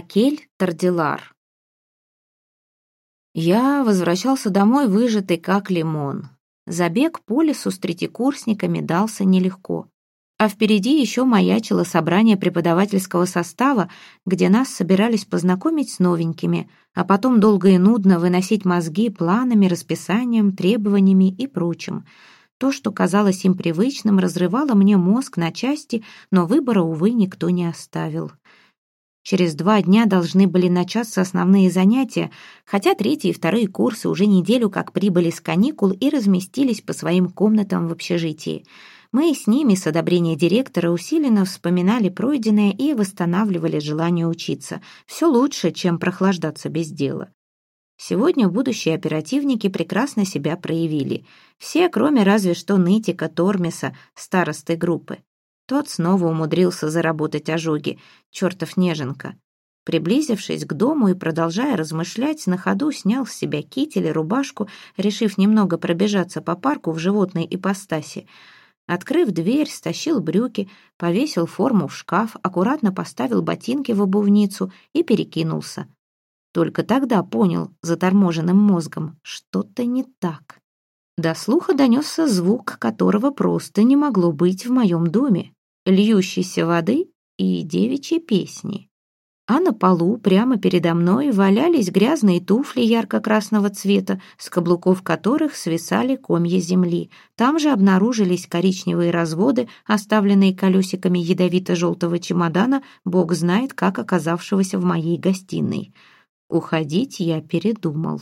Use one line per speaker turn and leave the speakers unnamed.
Ракель Тардилар. Я возвращался домой выжатый как лимон. Забег по лесу с третьекурсниками дался нелегко. А впереди еще маячило собрание преподавательского состава, где нас собирались познакомить с новенькими, а потом долго и нудно выносить мозги планами, расписанием, требованиями и прочим. То, что казалось им привычным, разрывало мне мозг на части, но выбора, увы, никто не оставил. Через два дня должны были начаться основные занятия, хотя третьи и вторые курсы уже неделю как прибыли с каникул и разместились по своим комнатам в общежитии. Мы с ними с одобрения директора усиленно вспоминали пройденное и восстанавливали желание учиться. Все лучше, чем прохлаждаться без дела. Сегодня будущие оперативники прекрасно себя проявили. Все, кроме разве что Нытика Тормиса, старосты группы. Тот снова умудрился заработать ожоги, чертов неженка. Приблизившись к дому и продолжая размышлять, на ходу снял с себя китель и рубашку, решив немного пробежаться по парку в животной ипостаси. Открыв дверь, стащил брюки, повесил форму в шкаф, аккуратно поставил ботинки в обувницу и перекинулся. Только тогда понял заторможенным мозгом, что-то не так. До слуха донесся звук, которого просто не могло быть в моем доме льющейся воды и девичьей песни. А на полу прямо передо мной валялись грязные туфли ярко-красного цвета, с каблуков которых свисали комья земли. Там же обнаружились коричневые разводы, оставленные колесиками ядовито-желтого чемодана, бог знает, как оказавшегося в моей гостиной. Уходить я передумал.